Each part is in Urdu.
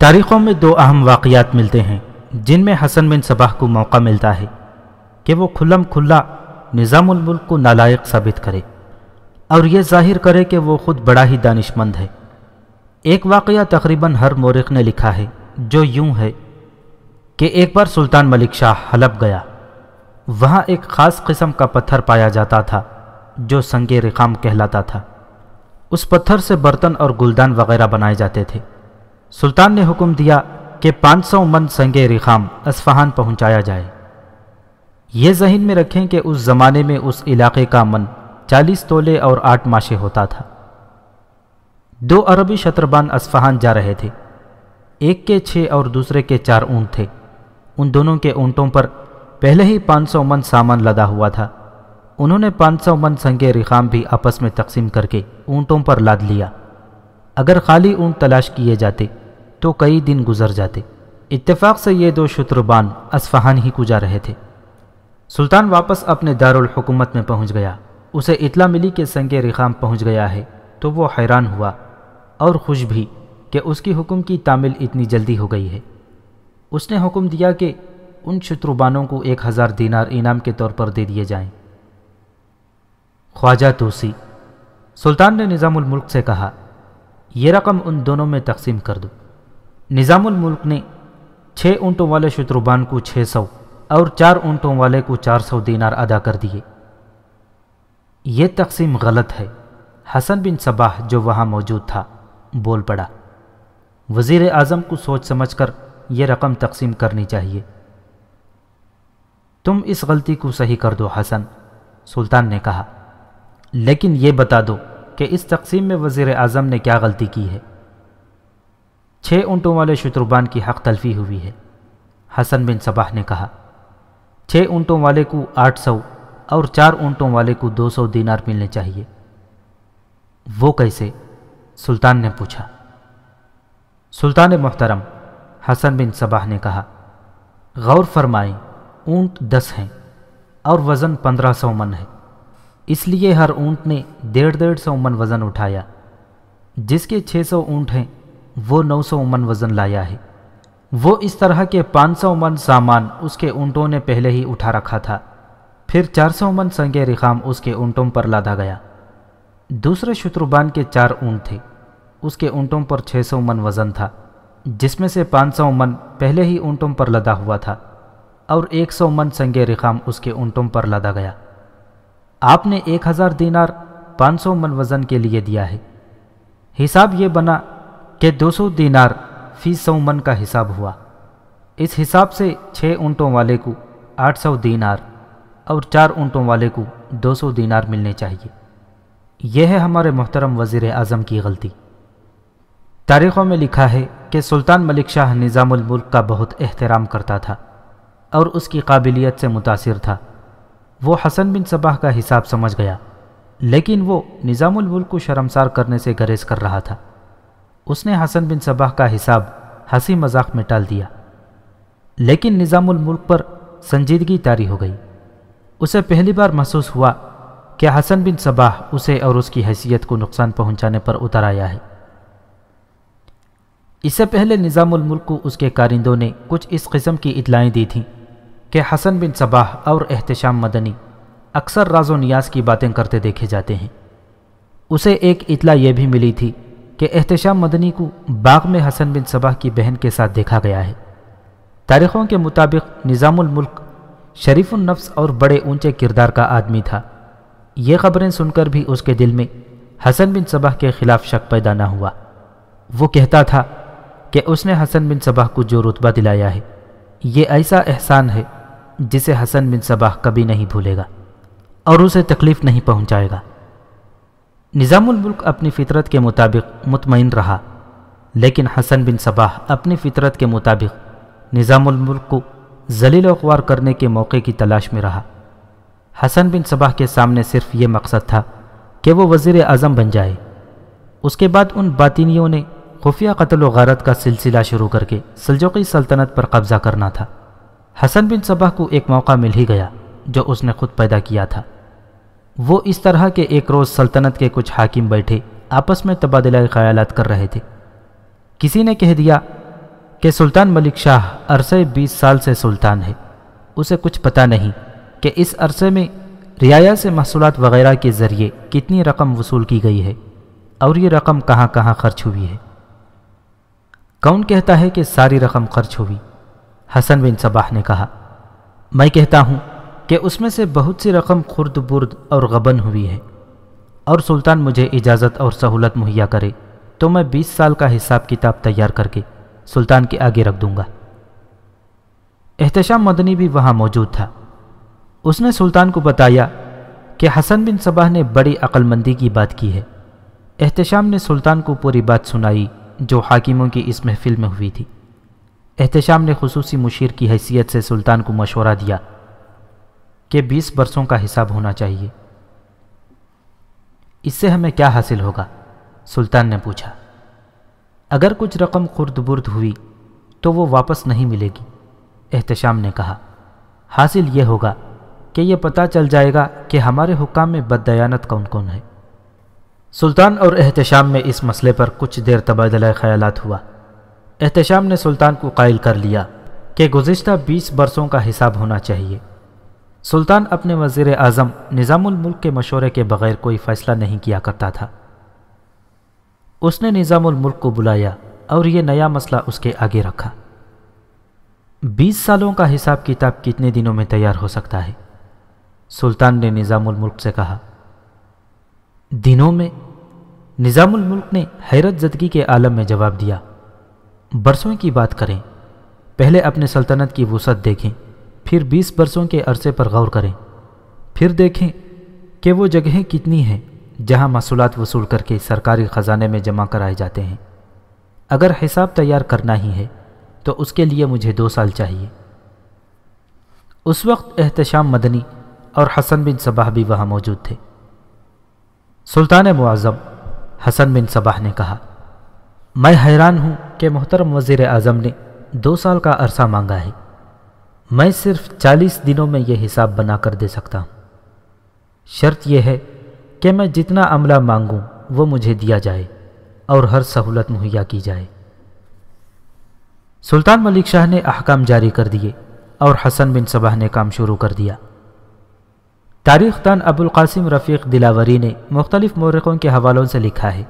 تاریخوں میں دو اہم واقعات ملتے ہیں، جن میں حسن بن صباح کو موقع ملتا ہے کہ وہ کھلم کھلا نظام الملک کو نالائق ثابت کرے اور یہ ظاہر کرے کہ وہ خود بڑا ہی دانش مند ہے۔ ایک واقعہ تقریباً ہر مورخ نے لکھا ہے، جو یوں ہے کہ ایک بار سلطان ملک شاہ حلب گیا۔ وہاں ایک خاص قسم کا پتھر پایا جاتا تھا، جو سنگ رقام کہلاتا تھا۔ اس پتھر سے برتن اور گلدان وغیرہ بنائے جاتے تھے۔ سلطان نے حکم دیا کہ پانچ سو من سنگ رخام اسفہان پہنچایا جائے۔ یہ ذہن میں رکھیں کہ اس زمانے میں اس علاقے کا من چالیس تولے اور آٹھ ماشے ہوتا تھا۔ دو عربی شتربان اسفہان جا رہے تھے۔ ایک کے چھ اور دوسرے کے چار اونٹ تھے۔ ان دونوں کے اونٹوں پر پہلے ہی پانچ سو من سامان لدا ہوا تھا۔ انہوں نے پانچ سو من سنگ رخام بھی آپس میں تقسیم کر کے اونٹوں پر لاد لیا۔ اگر خالی اونٹ تلاش کیے جاتے تو کئی دن گزر جاتے۔ اتفاق سے یہ دو شتربان اسفہان ہی کو جا رہے تھے۔ سلطان واپس اپنے دارالحکومت میں پہنچ گیا۔ اسے اطلاع ملی کہ سنگ رخام پہنچ گیا ہے۔ تو وہ حیران ہوا۔ اور خوش بھی کہ اس کی حکم کی تعمیل اتنی جلدی ہو گئی ہے۔ اس نے حکم دیا کہ ان شتروبانوں کو ایک ہزار دینار انعام کے طور پر دے دیے جائیں۔ خواجہ توسی۔ سلطان نے نظام الملک سے کہا، یہ رقم ان دونوں میں تقسیم کر دو۔ نظام الملک نے چھ اونٹوں والے شتروبان کو چھ سو اور چار اونٹوں والے کو چار سو دینار ادا کر دیے۔ یہ تقسیم غلط ہے۔ حسن بن صباح جو وہاں موجود تھا، بول پڑا، وزیر اعظم کو سوچ سمجھ کر یہ رقم تقسیم کرنی چاہیے۔ تم اس غلطی کو صحیح کر دو، حسن، سلطان نے کہا۔ لیکن یہ بتا دو کہ اس تقسیم میں وزیر اعظم نے کیا غلطی کی ہے۔ چھ اونٹوں والے شتربان کی حق تلفی ہوئی ہے۔ حسن بن صباح نے کہا چھ اونٹوں والے کو آٹھ سو اور چار اونٹوں والے کو دو سو دینار ملنے چاہیے۔ وہ کیسے؟ سلطان نے پوچھا۔ سلطان محترم، حسن بن صباح نے کہا، غور فرمائیں، اونٹ دس ہیں اور وزن پندرہ سو من ہے۔ اس لیے ہر اونٹ نے ڈیڑھ ڈیڑھ سو من وزن اٹھایا۔ جس کے چھ سو اونٹ ہیں وہ نو سو من وزن لایا ہے۔ وہ اس طرح کے پانچ سو من سامان اس کے اونٹوں نے پہلے ہی اٹھا رکھا تھا۔ پھر چار سو من سنگ رخام اس کے اونٹوں پر لادا گیا۔ دوسرے شتربان کے چار اونٹ تھے۔ اس کے اونٹوں پر چھ سو من وزن تھا۔ جس میں سے پانچ سو من پہلے ہی اونٹوں پر لدا ہوا تھا۔ اور ایک سو من سنگ رخام اس کے اونٹوں پر لادا گیا۔ آپ نے ایک ہزار دینار پانچ سو من وزن کے لیے دیا ہے۔ حساب یہ بنا کہ دو سو دینار فی سو من کا حساب ہوا۔ اس حساب سے چھ اونٹوں والے کو آٹھ سو دینار اور چار اونٹوں والے کو دو سو دینار ملنے چاہیے۔ یہ ہے ہمارے محترم وزیر اعظم کی غلطی۔ تاریخوں میں لکھا ہے کہ سلطان ملک شاہ نظام الملک کا بہت احترام کرتا تھا اور اس کی قابلیت سے متاثر تھا۔ وہ حسن بن صباح کا حساب سمجھ گیا، لیکن وہ نظام الملک کو شرمسار کرنے سے گریز کر رہا تھا۔ اس نے حسن بن صباح کا حساب ہنسی مذاق میں ٹال دیا۔ لیکن نظام الملک پر سنجیدگی تاری ہو گئی۔ اسے پہلی بار محسوس ہوا کہ حسن بن صباح اسے اور اس کی حیثیت کو نقصان پہنچانے پر اتر آیا ہے۔ اس سے پہلے نظام الملک کو اس کے کارندوں نے کچھ اس قسم کی اطلاعیں دی تھیں کہ حسن بن صباح اور احتشام مدنی اکثر راز و نیاز کی باتیں کرتے دیکھے جاتے ہیں۔ اسے ایک اطلاع یہ بھی ملی تھی کہ احتشام مدنی کو باغ میں حسن بن صباح کی بہن کے ساتھ دیکھا گیا ہے۔ تاریخوں کے مطابق نظام الملک شریف النفس اور بڑے اونچے کردار کا آدمی تھا۔ یہ خبریں سن کر بھی اس کے دل میں حسن بن صباح کے خلاف شک پیدا نہ ہوا۔ وہ کہتا تھا کہ اس نے حسن بن صباح کو جو رتبہ دلایا ہے، یہ ایسا احسان ہے جسے حسن بن صباح کبھی نہیں بھولے گا اور اسے تکلیف نہیں پہنچائے گا۔ نظام الملک اپنی فطرت کے مطابق مطمئن رہا، لیکن حسن بن صباح اپنی فطرت کے مطابق نظام الملک کو ذلیل و خوار کرنے کے موقع کی تلاش میں رہا۔ حسن بن صباح کے سامنے صرف یہ مقصد تھا کہ وہ وزیر اعظم بن جائے۔ اس کے بعد ان باطینیوں نے خفیہ قتل و غارت کا سلسلہ شروع کر کے سلجوقی سلطنت پر قبضہ کرنا تھا۔ حسن بن صبح کو ایک موقع مل ہی گیا جو اس نے خود پیدا کیا تھا۔ وہ اس طرح کے ایک روز سلطنت کے کچھ حاکم بیٹھے آپس میں تبادلہ خیالات کر رہے تھے۔ کسی نے کہہ دیا کہ سلطان ملک شاہ عرصے بیس سال سے سلطان ہے۔ اسے کچھ پتہ نہیں کہ اس عرصے میں رعایا سے محصولات وغیرہ کے ذریعے کتنی رقم وصول کی گئی ہے اور یہ رقم کہاں کہاں خرچ ہوئی ہے۔ کون کہتا ہے کہ ساری رقم خرچ ہوئی؟ حسن بن صباح نے کہا، میں کہتا ہوں کہ اس میں سے بہت سی رقم خرد برد اور غبن ہوئی ہے۔ اور سلطان مجھے اجازت اور سہولت مہیا کرے تو میں بیس سال کا حساب کتاب تیار کر کے سلطان کے آگے رکھ دوں گا۔ احتشام مدنی بھی وہاں موجود تھا۔ اس نے سلطان کو بتایا کہ حسن بن صباح نے بڑی عقل مندی کی بات کی ہے۔ احتشام نے سلطان کو پوری بات سنائی جو حاکموں کی اس محفل میں ہوئی تھی۔ احتشام نے خصوصی مشیر کی حیثیت سے سلطان کو مشورہ دیا۔ کہ بیس برسوں کا حساب ہونا چاہیے۔ اس سے ہمیں کیا حاصل ہوگا؟ سلطان نے پوچھا۔ اگر کچھ رقم خرد برد ہوئی تو وہ واپس نہیں ملے گی۔ احتشام نے کہا۔ حاصل یہ ہوگا کہ یہ پتہ چل جائے گا کہ ہمارے حکام میں بددیانت کون کون ہے۔ سلطان اور احتشام میں اس مسئلے پر کچھ دیر تبادلہ خیالات ہوا۔ احتشام نے سلطان کو قائل کر لیا کہ گزشتہ بیس برسوں کا حساب ہونا چاہیے۔ سلطان اپنے وزیر اعظم نظام الملک کے مشورے کے بغیر کوئی فیصلہ نہیں کیا کرتا تھا۔ اس نے نظام الملک کو بلایا اور یہ نیا مسئلہ اس کے آگے رکھا۔ بیس سالوں کا حساب کتاب کتنے دنوں میں تیار ہو سکتا ہے؟ سلطان نے نظام الملک سے کہا، دنوں میں نظام الملک نے حیرت زدگی کے عالم میں جواب دیا، برسوں کی بات کریں، پہلے اپنے سلطنت کی وسعت دیکھیں۔ پھر بیس برسوں کے عرصے پر غور کریں۔ پھر دیکھیں کہ وہ جگہیں کتنی ہیں جہاں محصولات وصول کر کے سرکاری خزانے میں جمع کرائے جاتے ہیں۔ اگر حساب تیار کرنا ہی ہے تو اس کے لیے مجھے دو سال چاہیے۔ اس وقت احتشام مدنی اور حسن بن صباح بھی وہاں موجود تھے۔ سلطان معظم حسن بن صباح نے کہا، میں حیران ہوں کہ محترم وزیر اعظم نے دو سال کا عرصہ مانگا ہے۔ میں صرف چالیس دنوں میں یہ حساب بنا کر دے سکتا ہوں۔ شرط یہ ہے کہ میں جتنا عملہ مانگوں وہ مجھے دیا جائے اور ہر سہولت مہیا کی جائے۔ سلطان ملک شاہ نے احکام جاری کر دیے اور حسن بن صبح نے کام شروع کر دیا۔ تاریخ دان ابو القاسم رفیق دلاوری نے مختلف مورخوں کے حوالوں سے لکھا ہے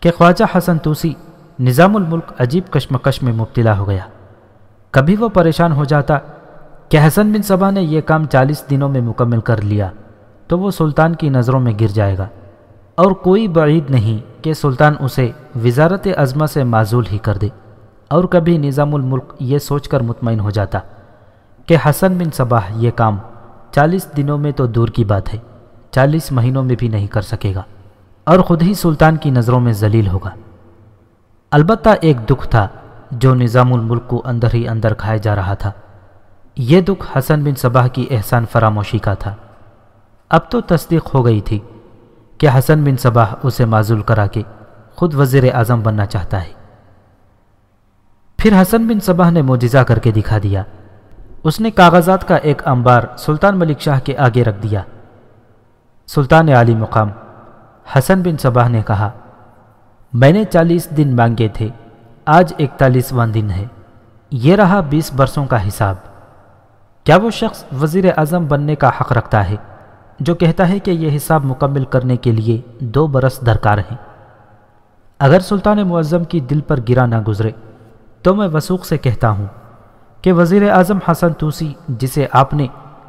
کہ خواجہ حسن توسی نظام الملک عجیب کشمکش میں مبتلا ہو گیا۔ کبھی وہ پریشان ہو جاتا کہ حسن بن صبا نے یہ کام چالیس دنوں میں مکمل کر لیا، تو وہ سلطان کی نظروں میں گر جائے گا۔ اور کوئی بعید نہیں کہ سلطان اسے وزارت عظمہ سے معذول ہی کر دے۔ اور کبھی نظام الملک یہ سوچ کر مطمئن ہو جاتا کہ حسن بن صباح یہ کام چالیس دنوں میں تو دور کی بات ہے، چالیس مہینوں میں بھی نہیں کر سکے گا۔ اور خود ہی سلطان کی نظروں میں ذلیل ہوگا۔ البتہ ایک دکھ تھا جو نظام الملک کو اندر ہی اندر کھائے جا رہا تھا۔ یہ دکھ حسن بن صباح کی احسان فراموشی کا تھا۔ اب تو تصدیق ہو گئی تھی کہ حسن بن صباح اسے معذول کرا کے خود وزیر اعظم بننا چاہتا ہے۔ پھر حسن بن صباح نے موجزہ کر کے دکھا دیا۔ اس نے کاغذات کا ایک انبار سلطان ملک شاہ کے آگے رکھ دیا۔ سلطان عالی مقام۔ حسن بن صباح نے کہا، میں نے چالیس دن مانگے تھے، آج اکتالیسواں دن ہے۔ یہ رہا بیس برسوں کا حساب۔ کیا وہ شخص وزیر اعظم بننے کا حق رکھتا ہے جو کہتا ہے کہ یہ حساب مکمل کرنے کے لیے دو برس درکار ہیں؟ اگر سلطان معظم کی دل پر گرا نہ گزرے، تو میں وسوخ سے کہتا ہوں کہ وزیر اعظم حسن توسی، جسے آپ نے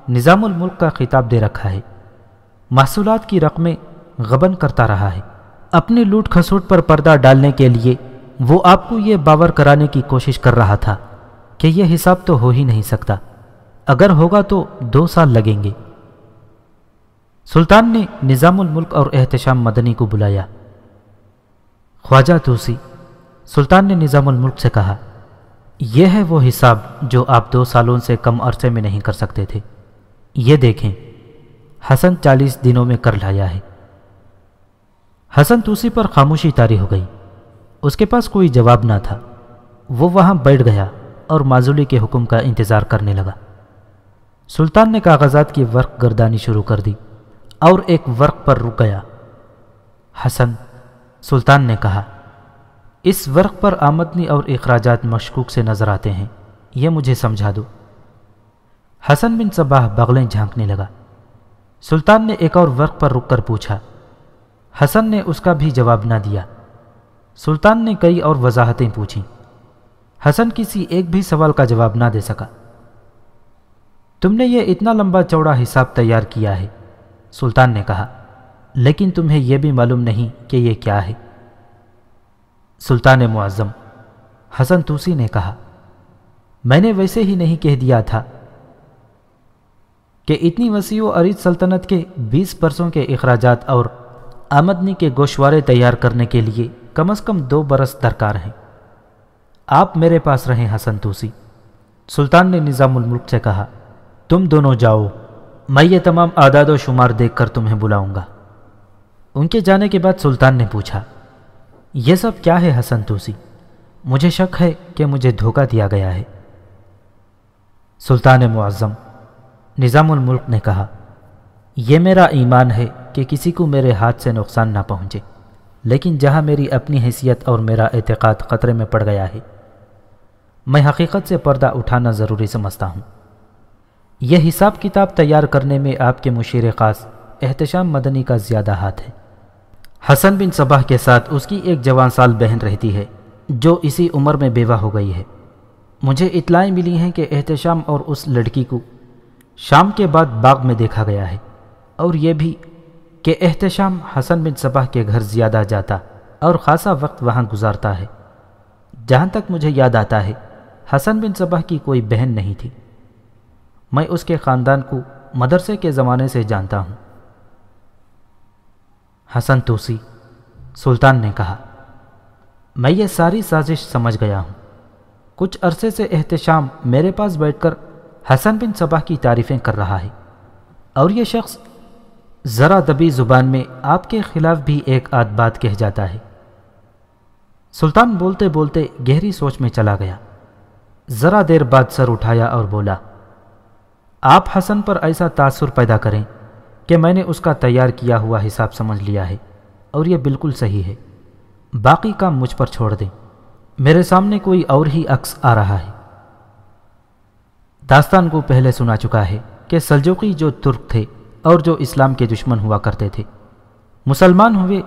نظام الملک کا خطاب دے رکھا ہے، محصولات کی رقمیں غبن کرتا رہا ہے۔ اپنی لوٹ کھسوٹ پر پردہ ڈالنے کے لیے وہ آپ کو یہ باور کرانے کی کوشش کر رہا تھا کہ یہ حساب تو ہو ہی نہیں سکتا۔ اگر ہوگا تو دو سال لگیں گے۔ سلطان نے نظام الملک اور احتشام مدنی کو بلایا۔ خواجہ توسی، سلطان نے نظام الملک سے کہا، یہ ہے وہ حساب جو آپ دو سالوں سے کم عرصے میں نہیں کر سکتے تھے۔ یہ دیکھیں، حسن چالیس دنوں میں کر لایا ہے۔ حسن توسی پر خاموشی تاری ہو گئی۔ اس کے پاس کوئی جواب نہ تھا۔ وہ وہاں بیٹھ گیا اور معذولی کے حکم کا انتظار کرنے لگا۔ سلطان نے کاغذات کی ورق گردانی شروع کر دی اور ایک ورق پر رک گیا۔ حسن، سلطان نے کہا، اس ورق پر آمدنی اور اخراجات مشکوک سے نظر آتے ہیں، یہ مجھے سمجھا دو۔ حسن بن صباح بغلیں جھانکنے لگا۔ سلطان نے ایک اور ورق پر رک کر پوچھا۔ حسن نے اس کا بھی جواب نہ دیا۔ سلطان نے کئی اور وضاحتیں پوچھیں۔ حسن کسی ایک بھی سوال کا جواب نہ دے سکا۔ تم نے یہ اتنا لمبا چوڑا حساب تیار کیا ہے؟ سلطان نے کہا، لیکن تمہیں یہ بھی معلوم نہیں کہ یہ کیا ہے۔ سلطان معظم، حسن توسی نے کہا، میں نے ویسے ہی نہیں کہہ دیا تھا کہ اتنی وسیع و عریض سلطنت کے بیس برسوں کے اخراجات اور آمدنی کے گوشوارے تیار کرنے کے لیے کم از کم دو برس درکار ہیں۔ آپ میرے پاس رہیں، حسن توسی۔ سلطان نے نظام الملک سے کہا تم دونوں جاؤ، میں یہ تمام اعداد و شمار دیکھ کر تمہیں بلاؤں گا۔ ان کے جانے کے بعد سلطان نے پوچھا، یہ سب کیا ہے حسن توسی؟ مجھے شک ہے کہ مجھے دھوکہ دیا گیا ہے۔ سلطان معظم، نظام الملک نے کہا، یہ میرا ایمان ہے کہ کسی کو میرے ہاتھ سے نقصان نہ پہنچے، لیکن جہاں میری اپنی حیثیت اور میرا اعتقاد خطرے میں پڑ گیا ہے، میں حقیقت سے پردہ اٹھانا ضروری سمجھتا ہوں۔ یہ حساب کتاب تیار کرنے میں آپ کے مشیر خاص احتشام مدنی کا زیادہ ہاتھ ہے۔ حسن بن صباح کے ساتھ اس کی ایک جوان سال بہن رہتی ہے، جو اسی عمر میں بیوہ ہو گئی ہے۔ مجھے اطلاعیں ملی ہیں کہ احتشام اور اس لڑکی کو شام کے بعد باغ میں دیکھا گیا ہے۔ اور یہ بھی کہ احتشام حسن بن صباح کے گھر زیادہ جاتا اور خاصا وقت وہاں گزارتا ہے۔ جہاں تک مجھے یاد آتا ہے، حسن بن صباح کی کوئی بہن نہیں تھی۔ میں اس کے خاندان کو مدرسے کے زمانے سے جانتا ہوں۔ حسن توسی، سلطان نے کہا، میں یہ ساری سازش سمجھ گیا ہوں۔ کچھ عرصے سے احتشام میرے پاس بیٹھ کر حسن بن صباح کی تعریفیں کر رہا ہے۔ اور یہ شخص ذرا دبی زبان میں آپ کے خلاف بھی ایک آدھ بات کہہ جاتا ہے۔ سلطان بولتے بولتے گہری سوچ میں چلا گیا۔ ذرا دیر بعد سر اٹھایا اور بولا آپ حسن پر ایسا تاثر پیدا کریں کہ میں نے اس کا تیار کیا ہوا حساب سمجھ لیا ہے اور یہ بالکل صحیح ہے۔ باقی کام مجھ پر چھوڑ دیں۔ میرے سامنے کوئی اور ہی عکس آ رہا ہے۔ داستان کو پہلے سنا چکا ہے کہ سلجوقی جو ترک تھے اور جو اسلام کے دشمن ہوا کرتے تھے، مسلمان ہوئے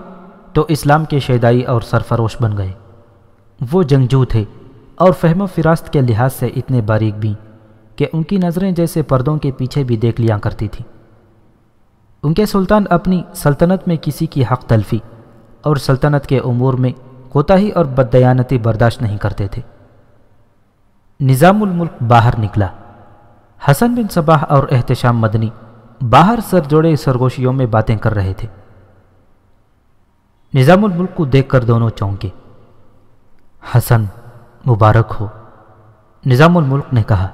تو اسلام کے شیدائی اور سرفروش بن گئے۔ وہ جنگجو تھے اور فہم و فراست کے لحاظ سے اتنے باریک بھی کہ ان کی نظریں جیسے پردوں کے پیچھے بھی دیکھ لیا کرتی تھیں۔ ان کے سلطان اپنی سلطنت میں کسی کی حق تلفی اور سلطنت کے امور میں کوتاہی اور بدیانتی برداشت نہیں کرتے تھے۔ نظام الملک باہر نکلا۔ حسن بن صباح اور احتشام مدنی باہر سر جوڑے سرگوشیوں میں باتیں کر رہے تھے۔ نظام الملک کو دیکھ کر دونوں چونکے۔ حسن، مبارک ہو، نظام الملک نے کہا۔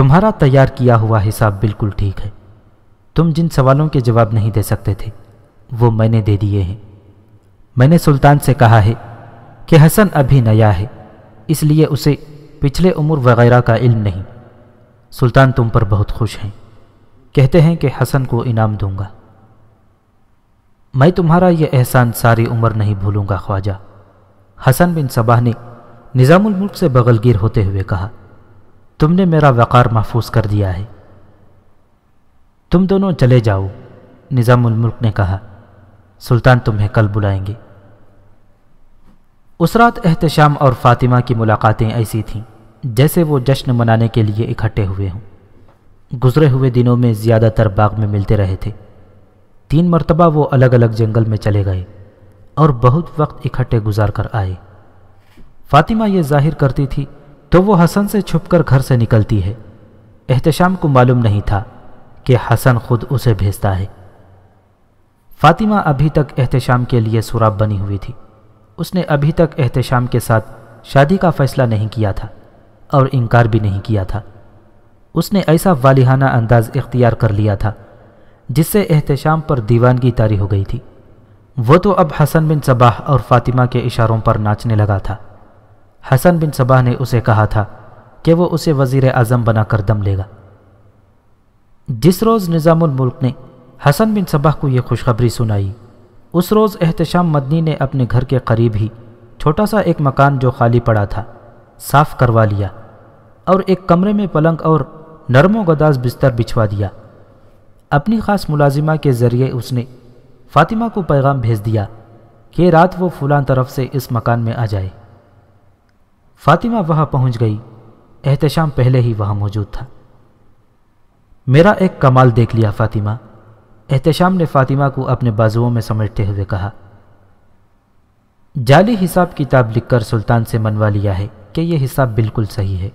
تمہارا تیار کیا ہوا حساب بالکل ٹھیک ہے۔ تم جن سوالوں کے جواب نہیں دے سکتے تھے، وہ میں نے دے دیے ہیں۔ میں نے سلطان سے کہا ہے کہ حسن ابھی نیا ہے، اس لیے اسے پچھلے عمر وغیرہ کا علم نہیں۔ سلطان تم پر بہت خوش ہیں۔ کہتے ہیں کہ حسن کو انعام دوں گا۔ میں تمہارا یہ احسان ساری عمر نہیں بھولوں گا، خواجہ۔ حسن بن صباح نے نظام الملک سے بغل گیر ہوتے ہوئے کہا تم نے میرا وقار محفوظ کر دیا ہے۔ تم دونوں چلے جاؤ، نظام الملک نے کہا۔ سلطان تمہیں کل بلائیں گے۔ اس رات احتشام اور فاطمہ کی ملاقاتیں ایسی تھیں جیسے وہ جشن منانے کے لیے اکٹھے ہوئے ہوں۔ گزرے ہوئے دنوں میں زیادہ تر باغ میں ملتے رہے تھے۔ تین مرتبہ وہ الگ الگ جنگل میں چلے گئے اور بہت وقت اکٹھے گزار کر آئے۔ فاطمہ یہ ظاہر کرتی تھی تو وہ حسن سے چھپ کر گھر سے نکلتی ہے۔ احتشام کو معلوم نہیں تھا کہ حسن خود اسے بھیجتا ہے۔ فاطمہ ابھی تک احتشام کے لیے سراب بنی ہوئی تھی۔ اس نے ابھی تک احتشام کے ساتھ شادی کا فیصلہ نہیں کیا تھا اور انکار بھی نہیں کیا تھا۔ اس نے ایسا والہانہ انداز اختیار کر لیا تھا جس سے احتشام پر دیوانگی تاری ہو گئی تھی۔ وہ تو اب حسن بن صباح اور فاطمہ کے اشاروں پر ناچنے لگا تھا۔ حسن بن صباح نے اسے کہا تھا کہ وہ اسے وزیر اعظم بنا کر دم لے گا۔ جس روز نظام الملک نے حسن بن صباح کو یہ خوشخبری سنائی، اس روز احتشام مدنی نے اپنے گھر کے قریب ہی چھوٹا سا ایک مکان جو خالی پڑا تھا، صاف کروا لیا اور ایک کمرے میں پلنگ اور نرم و گداز بستر بچھوا دیا۔ اپنی خاص ملازمہ کے ذریعے اس نے فاطمہ کو پیغام بھیج دیا کہ رات وہ فلاں طرف سے اس مکان میں آ جائے۔ فاطمہ وہاں پہنچ گئی۔ احتشام پہلے ہی وہاں موجود تھا۔ میرا ایک کمال دیکھ لیا فاطمہ۔ احتشام نے فاطمہ کو اپنے بازوؤں میں سمجھتے ہوئے کہا، جعلی حساب کتاب لکھ کر سلطان سے منوا لیا ہے کہ یہ حساب بالکل صحیح ہے۔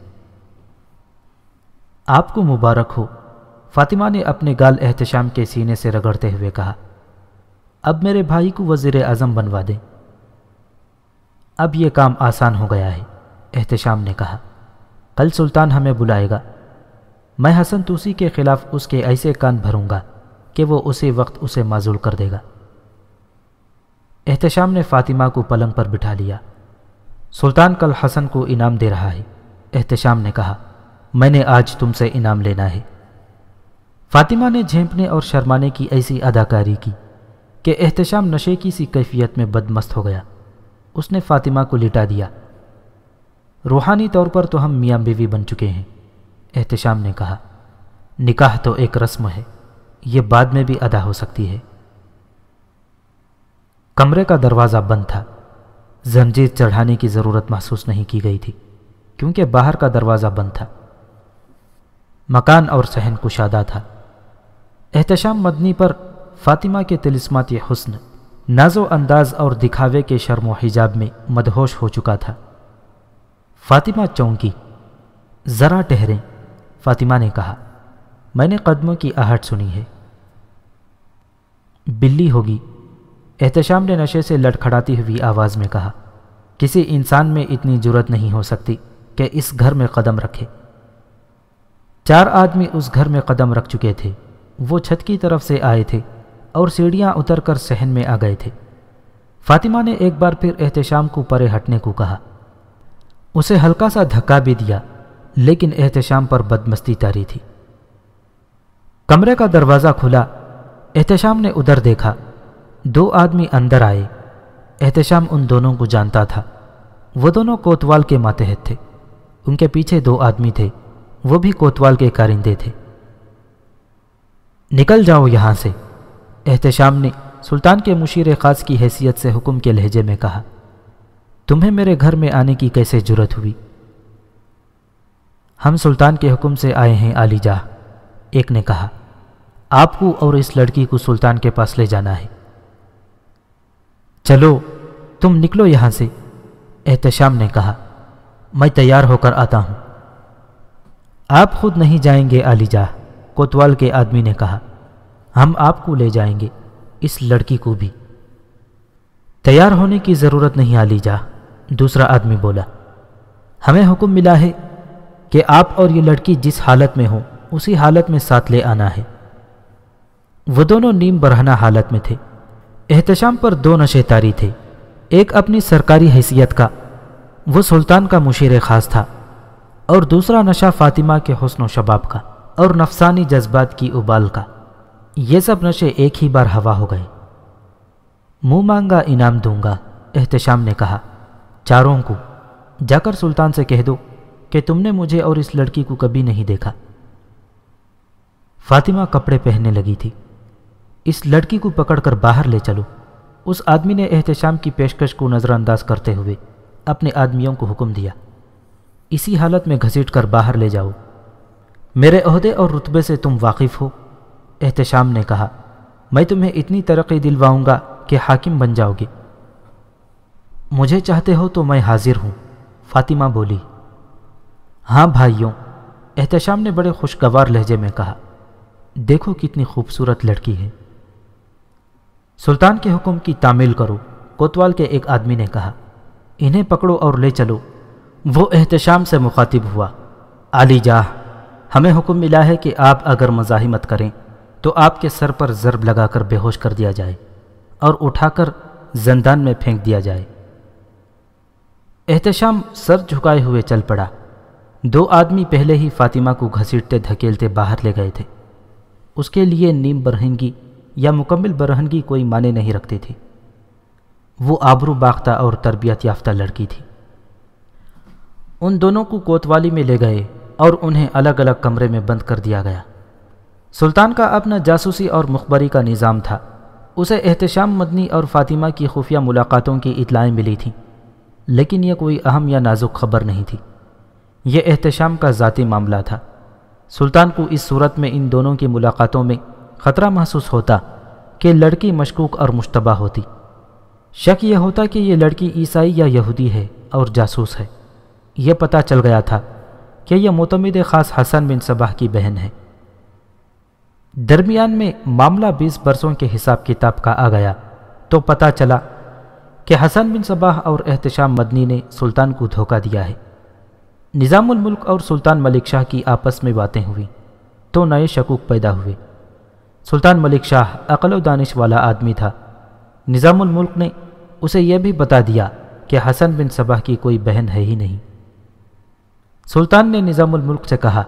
آپ کو مبارک ہو۔ فاطمہ نے اپنے گال احتشام کے سینے سے رگڑتے ہوئے کہا، اب میرے بھائی کو وزیر اعظم بنوا دیں۔ اب یہ کام آسان ہو گیا ہے۔ احتشام نے کہا، کل سلطان ہمیں بلائے گا۔ میں حسن توسی کے خلاف اس کے ایسے کان بھروں گا کہ وہ اسی وقت اسے معذول کر دے گا۔ احتشام نے فاطمہ کو پلنگ پر بٹھا لیا۔ سلطان کل حسن کو انعام دے رہا ہے۔ احتشام نے کہا، میں نے آج تم سے انعام لینا ہے۔ فاطمہ نے جھینپنے اور شرمانے کی ایسی اداکاری کی کہ احتشام نشے کی سی کیفیت میں بدمست ہو گیا۔ اس نے فاطمہ کو لٹا دیا۔ روحانی طور پر تو ہم میاں بیوی بن چکے ہیں۔ احتشام نے کہا، نکاح تو ایک رسم ہے، یہ بعد میں بھی ادا ہو سکتی ہے۔ کمرے کا دروازہ بند تھا۔ زنجیر چڑھانے کی ضرورت محسوس نہیں کی گئی تھی، کیونکہ باہر کا دروازہ بند تھا۔ مکان اور صحن کشادہ تھا۔ احتشام مدنی پر فاطمہ کے تلسمات حسن، ناز و انداز اور دکھاوے کے شرم و حجاب میں مدہوش ہو چکا تھا۔ فاطمہ چونکی۔ ذرا ٹہریں، فاطمہ نے کہا، میں نے قدموں کی آہٹ سنی ہے۔ بلی ہوگی۔ احتشام نے نشے سے لڑکھڑاتی ہوئی آواز میں کہا، کسی انسان میں اتنی جرت نہیں ہو سکتی کہ اس گھر میں قدم رکھے۔ چار آدمی اس گھر میں قدم رکھ چکے تھے۔ وہ چھت کی طرف سے آئے تھے اور سیڑھیاں اتر کر صحن میں آ گئے تھے۔ فاطمہ نے ایک بار پھر احتشام کو پرے ہٹنے کو کہا۔ اسے ہلکا سا دھکا بھی دیا، لیکن احتشام پر بدمستی تاری تھی۔ کمرے کا دروازہ کھلا، احتشام نے ادھر دیکھا۔ دو آدمی اندر آئے۔ احتشام ان دونوں کو جانتا تھا۔ وہ دونوں کوتوال کے ماتحت تھے۔ ان کے پیچھے دو آدمی تھے۔ وہ بھی کوتوال کے کارندے تھے۔ نکل جاؤ یہاں سے۔ احتشام نے سلطان کے مشیر خاص کی حیثیت سے حکم کے لہجے میں کہا۔ تمہیں میرے گھر میں آنے کی کیسے جرت ہوئی؟ ہم سلطان کے حکم سے آئے ہیں علی جاہ، ایک نے کہا، آپ کو اور اس لڑکی کو سلطان کے پاس لے جانا ہے۔ چلو، تم نکلو یہاں سے، احتشام نے کہا، میں تیار ہو کر آتا ہوں۔ آپ خود نہیں جائیں گے علی جاہ، کوتوال کے آدمی نے کہا، ہم آپ کو لے جائیں گے، اس لڑکی کو بھی۔ تیار ہونے کی ضرورت نہیں علی جاہ۔ دوسرا آدمی بولا، ہمیں حکم ملا ہے کہ آپ اور یہ لڑکی جس حالت میں ہو اسی حالت میں ساتھ لے آنا ہے۔ وہ دونوں نیم برہنہ حالت میں تھے۔ احتشام پر دو نشے تاری تھے۔ ایک اپنی سرکاری حیثیت کا، وہ سلطان کا مشیر خاص تھا، اور دوسرا نشہ فاطمہ کے حسن و شباب کا، اور نفسانی جذبات کی ابال کا۔ یہ سب نشے ایک ہی بار ہوا ہو گئے۔ منہ مانگا، انعام دوں گا، احتشام نے کہا۔ چاروں کو۔ جا کر سلطان سے کہہ دو کہ تم نے مجھے اور اس لڑکی کو کبھی نہیں دیکھا۔ فاطمہ کپڑے پہننے لگی تھی۔ اس لڑکی کو پکڑ کر باہر لے چلو۔ اس آدمی نے احتشام کی پیشکش کو نظر انداز کرتے ہوئے اپنے آدمیوں کو حکم دیا۔ اسی حالت میں گھسیٹ کر باہر لے جاؤ۔ میرے عہدے اور رتبے سے تم واقف ہو۔ احتشام نے کہا، میں تمہیں اتنی ترقی دلواؤں گا کہ حاکم بن جاؤ گے۔ مجھے چاہتے ہو تو میں حاضر ہوں۔ فاطمہ بولی ہاں بھائیوں، احتشام نے بڑے خوشگوار لہجے میں کہا، دیکھو کتنی خوبصورت لڑکی ہے۔ سلطان کے حکم کی تعمیل کرو، کوتوال کے ایک آدمی نے کہا، انہیں پکڑو اور لے چلو۔ وہ احتشام سے مخاطب ہوا، علی جاہ، ہمیں حکم ملا ہے کہ آپ اگر مزاحمت کریں تو آپ کے سر پر ضرب لگا کر بے ہوش کر دیا جائے اور اٹھا کر زندان میں پھینک دیا جائے۔ احتشام سر جھکائے ہوئے چل پڑا۔ دو آدمی پہلے ہی فاطمہ کو گھسیٹتے دھکیلتے باہر لے گئے تھے۔ اس کے لیے نیم برہنگی یا مکمل برہنگی کوئی معنی نہیں رکھتی تھی۔ وہ آبرو باختہ اور تربیت یافتہ لڑکی تھی۔ ان دونوں کو کوتوالی میں لے گئے اور انہیں الگ الگ کمرے میں بند کر دیا گیا۔ سلطان کا اپنا جاسوسی اور مخبری کا نظام تھا۔ اسے احتشام مدنی اور فاطمہ کی خفیہ ملاقاتوں کی اطلاعیں ملی تھیں۔ لیکن یہ کوئی اہم یا نازک خبر نہیں تھی۔ یہ احتشام کا ذاتی معاملہ تھا۔ سلطان کو اس صورت میں ان دونوں کی ملاقاتوں میں خطرہ محسوس ہوتا کہ لڑکی مشکوک اور مشتبہ ہوتی۔ شک یہ ہوتا کہ یہ لڑکی عیسائی یا یہودی ہے اور جاسوس ہے۔ یہ پتہ چل گیا تھا کہ یہ معتمد خاص حسن بن صباح کی بہن ہے۔ درمیان میں معاملہ بیس برسوں کے حساب کتاب کا آ گیا تو پتہ چلا کہ حسن بن صباح اور احتشام مدنی نے سلطان کو دھوکہ دیا ہے۔ نظام الملک اور سلطان ملک شاہ کی آپس میں باتیں ہوئیں تو نئے شکوک پیدا ہوئے۔ سلطان ملک شاہ عقل و دانش والا آدمی تھا۔ نظام الملک نے اسے یہ بھی بتا دیا کہ حسن بن صباح کی کوئی بہن ہے ہی نہیں۔ سلطان نے نظام الملک سے کہا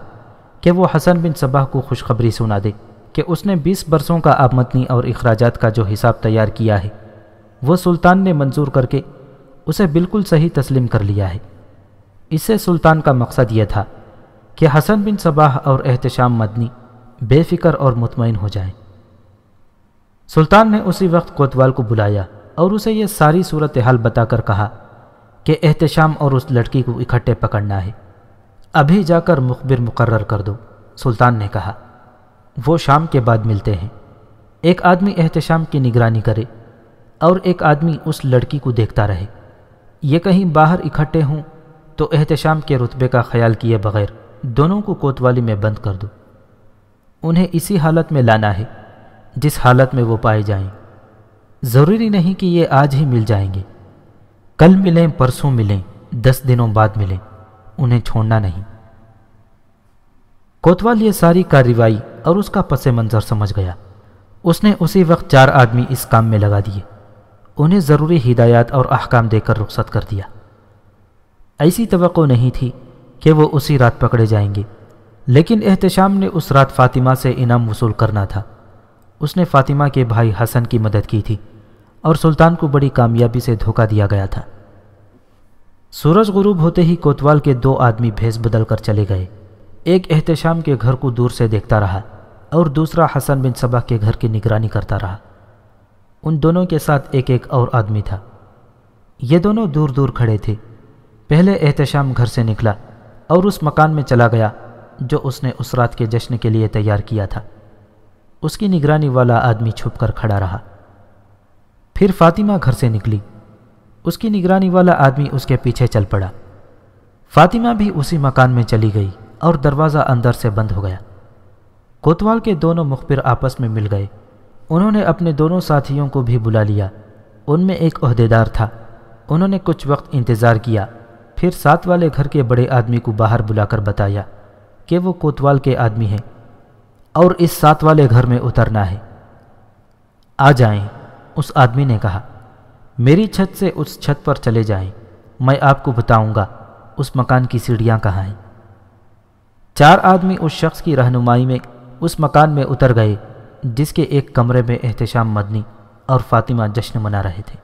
کہ وہ حسن بن صباح کو خوشخبری سنا دے کہ اس نے بیس برسوں کا آمدنی اور اخراجات کا جو حساب تیار کیا ہے۔ وہ سلطان نے منظور کر کے اسے بالکل صحیح تسلیم کر لیا ہے۔ اس سے سلطان کا مقصد یہ تھا کہ حسن بن صباح اور احتشام مدنی بے فکر اور مطمئن ہو جائیں۔ سلطان نے اسی وقت کوتوال کو بلایا اور اسے یہ ساری صورتحال بتا کر کہا کہ احتشام اور اس لڑکی کو اکٹھے پکڑنا ہے۔ ابھی جا کر مخبر مقرر کر دو، سلطان نے کہا۔ وہ شام کے بعد ملتے ہیں۔ ایک آدمی احتشام کی نگرانی کرے اور ایک آدمی اس لڑکی کو دیکھتا رہے۔ یہ کہیں باہر اکٹھے ہوں تو احتشام کے رتبے کا خیال کیے بغیر دونوں کو کوتوالی میں بند کر دو۔ انہیں اسی حالت میں لانا ہے جس حالت میں وہ پائے جائیں۔ ضروری نہیں کہ یہ آج ہی مل جائیں گے۔ کل ملیں، پرسوں ملیں، دس دنوں بعد ملیں۔ انہیں چھوڑنا نہیں۔ کوتوال یہ ساری کارروائی اور اس کا پس منظر سمجھ گیا۔ اس نے اسی وقت چار آدمی اس کام میں لگا دیے۔ انہیں ضروری ہدایات اور احکام دے کر رخصت کر دیا۔ ایسی توقع نہیں تھی کہ وہ اسی رات پکڑے جائیں گے، لیکن احتشام نے اس رات فاطمہ سے انعام وصول کرنا تھا۔ اس نے فاطمہ کے بھائی حسن کی مدد کی تھی اور سلطان کو بڑی کامیابی سے دھوکہ دیا گیا تھا۔ سورج غروب ہوتے ہی کوتوال کے دو آدمی بھیس بدل کر چلے گئے۔ ایک احتشام کے گھر کو دور سے دیکھتا رہا اور دوسرا حسن بن صبح کے گھر کی نگرانی کرتا رہا۔ ان دونوں کے ساتھ ایک ایک اور آدمی تھا۔ یہ دونوں دور دور کھڑے تھے۔ پہلے احتشام گھر سے نکلا اور اس مکان میں چلا گیا جو اس نے اس رات کے جشن کے لیے تیار کیا تھا۔ اس کی نگرانی والا آدمی چھپ کر کھڑا رہا۔ پھر فاطمہ گھر سے نکلی۔ اس کی نگرانی والا آدمی اس کے پیچھے چل پڑا۔ فاطمہ بھی اسی مکان میں چلی گئی اور دروازہ اندر سے بند ہو گیا۔ کوتوال کے دونوں مخبر آپس میں مل گئے۔ انہوں نے اپنے دونوں ساتھیوں کو بھی بلا لیا۔ ان میں ایک عہدیدار تھا۔ انہوں نے کچھ وقت انتظار کیا۔ پھر ساتھ والے گھر کے بڑے آدمی کو باہر بلا کر بتایا کہ وہ کوتوال کے آدمی ہیں اور اس ساتھ والے گھر میں اترنا ہے۔ آ جائیں، اس آدمی نے کہا، میری چھت سے اس چھت پر چلے جائیں، میں آپ کو بتاؤں گا اس مکان کی سیڑھیاں کہاں ہیں۔ چار آدمی اس شخص کی رہنمائی میں اس مکان میں اتر گئے۔ جس کے ایک کمرے میں احتشام مدنی اور فاطمہ جشن منا رہے تھے۔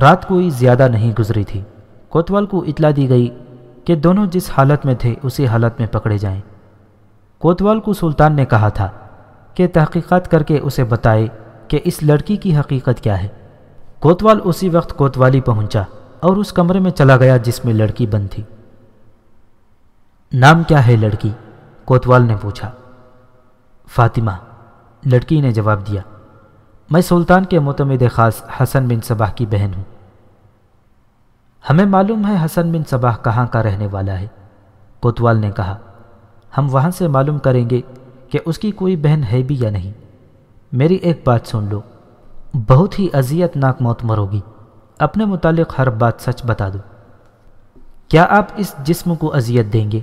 رات کوئی زیادہ نہیں گزری تھی۔ کوتوال کو اطلاع دی گئی کہ دونوں جس حالت میں تھے، اسی حالت میں پکڑے جائیں۔ کوتوال کو سلطان نے کہا تھا کہ تحقیقات کر کے اسے بتائے کہ اس لڑکی کی حقیقت کیا ہے۔ کوتوال اسی وقت کوتوالی پہنچا اور اس کمرے میں چلا گیا جس میں لڑکی بند تھی۔ نام کیا ہے لڑکی؟ کوتوال نے پوچھا۔ فاطمہ۔ لڑکی نے جواب دیا، میں سلطان کے متمد خاص حسن بن صباح کی بہن ہوں۔ ہمیں معلوم ہے حسن بن صباح کہاں کا رہنے والا ہے۔ کوتوال نے کہا، ہم وہاں سے معلوم کریں گے کہ اس کی کوئی بہن ہے بھی یا نہیں۔ میری ایک بات سن لو، بہت ہی اذیت ناک موت مروگی۔ اپنے متعلق ہر بات سچ بتا دو۔ کیا آپ اس جسم کو اذیت دیں گے؟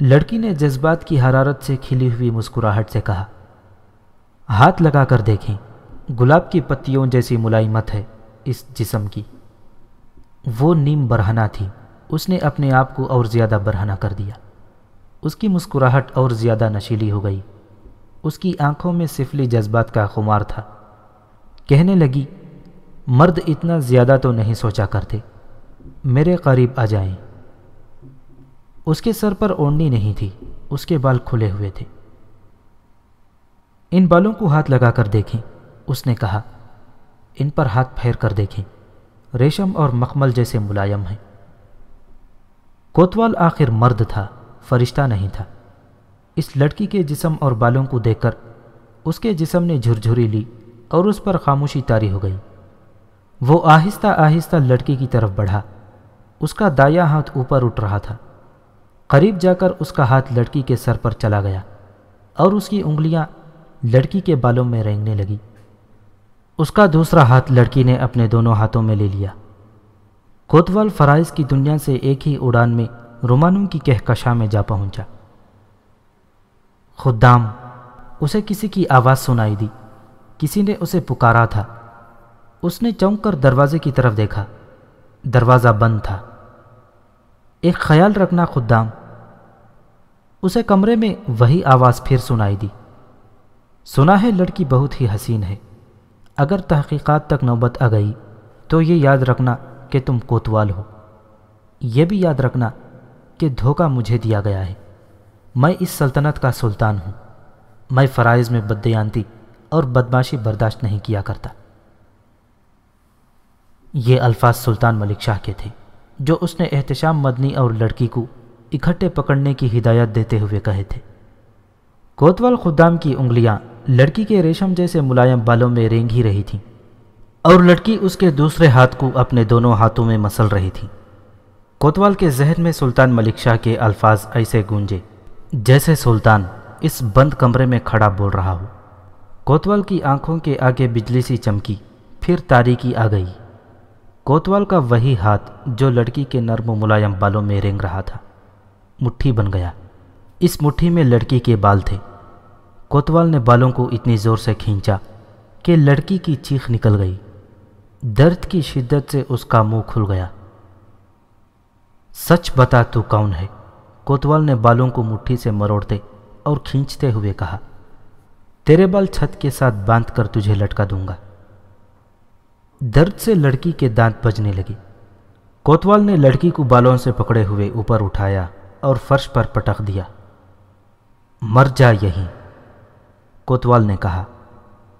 لڑکی نے جذبات کی حرارت سے کھلی ہوئی مسکراہٹ سے کہا، ہاتھ لگا کر دیکھیں، گلاب کی پتیوں جیسی ملائمت ہے اس جسم کی۔ وہ نیم برہنہ تھی، اس نے اپنے آپ کو اور زیادہ برہنہ کر دیا۔ اس کی مسکراہٹ اور زیادہ نشیلی ہو گئی۔ اس کی آنکھوں میں سفلی جذبات کا خمار تھا۔ کہنے لگی، مرد اتنا زیادہ تو نہیں سوچا کرتے، میرے قریب آ جائیں۔ اس کے سر پر اوڑنی نہیں تھی، اس کے بال کھلے ہوئے تھے۔ ان بالوں کو ہاتھ لگا کر دیکھیں، اس نے کہا، ان پر ہاتھ پھیر کر دیکھیں، ریشم اور مخمل جیسے ملائم ہیں۔ کوتوال آخر مرد تھا، فرشتہ نہیں تھا۔ اس لڑکی کے جسم اور بالوں کو دیکھ کر، اس کے جسم نے جھرجھری لی اور اس پر خاموشی تاری ہو گئی۔ وہ آہستہ آہستہ لڑکی کی طرف بڑھا، اس کا دایا ہاتھ اوپر اٹھ رہا تھا۔ قریب جا کر اس کا ہاتھ لڑکی کے سر پر چلا گیا اور اس کی انگلیاں لڑکی کے بالوں میں رینگنے لگی۔ اس کا دوسرا ہاتھ لڑکی نے اپنے دونوں ہاتھوں میں لے لیا۔ کوتوال فرائض کی دنیا سے ایک ہی اڑان میں رومانوں کی کہکشاں میں جا پہنچا۔ خدام، اسے کسی کی آواز سنائی دی۔ کسی نے اسے پکارا تھا۔ اس نے چونک کر دروازے کی طرف دیکھا۔ دروازہ بند تھا۔ ایک خیال رکھنا خدام۔ اسے کمرے میں وہی آواز پھر سنائی دی۔ سنا ہے لڑکی بہت ہی حسین ہے۔ اگر تحقیقات تک نوبت آ گئی تو یہ یاد رکھنا کہ تم کوتوال ہو۔ یہ بھی یاد رکھنا کہ دھوکہ مجھے دیا گیا ہے۔ میں اس سلطنت کا سلطان ہوں۔ میں فرائض میں بدیانتی اور بدماشی برداشت نہیں کیا کرتا۔ یہ الفاظ سلطان ملک شاہ کے تھے۔ جو اس نے احتشام مدنی اور لڑکی کو اکٹھے پکڑنے کی ہدایت دیتے ہوئے کہے تھے۔ کوتوال خدام کی انگلیاں لڑکی کے ریشم جیسے ملائم بالوں میں رینگ ہی رہی تھیں اور لڑکی اس کے دوسرے ہاتھ کو اپنے دونوں ہاتھوں میں مسل رہی تھی۔ کوتوال کے ذہن میں سلطان ملک شاہ کے الفاظ ایسے گونجے جیسے سلطان اس بند کمرے میں کھڑا بول رہا ہو۔ کوتوال کی آنکھوں کے آگے بجلی سی چمکی پھر تاریکی آ گئی۔ کوتوال کا وہی ہاتھ جو لڑکی کے نرم و ملائم بالوں میں رینگ رہا تھا۔ مٹھی بن گیا۔ اس مٹھی میں لڑکی کے بال تھے۔ کوتوال نے بالوں کو اتنی زور سے کھینچا کہ لڑکی کی چیخ نکل گئی۔ درد کی شدت سے اس کا منہ کھل گیا۔ سچ بتا تو کون ہے؟ کوتوال نے بالوں کو مٹھی سے مروڑتے اور کھینچتے ہوئے کہا، تیرے بال چھت کے ساتھ باندھ کر تجھے لٹکا دوں گا۔ درد سے لڑکی کے دانت بجنے لگے۔ کوتوال نے لڑکی کو بالوں سے پکڑے ہوئے اوپر اٹھایا اور فرش پر پٹک دیا۔ مر جا یہیں کوتوال نے کہا،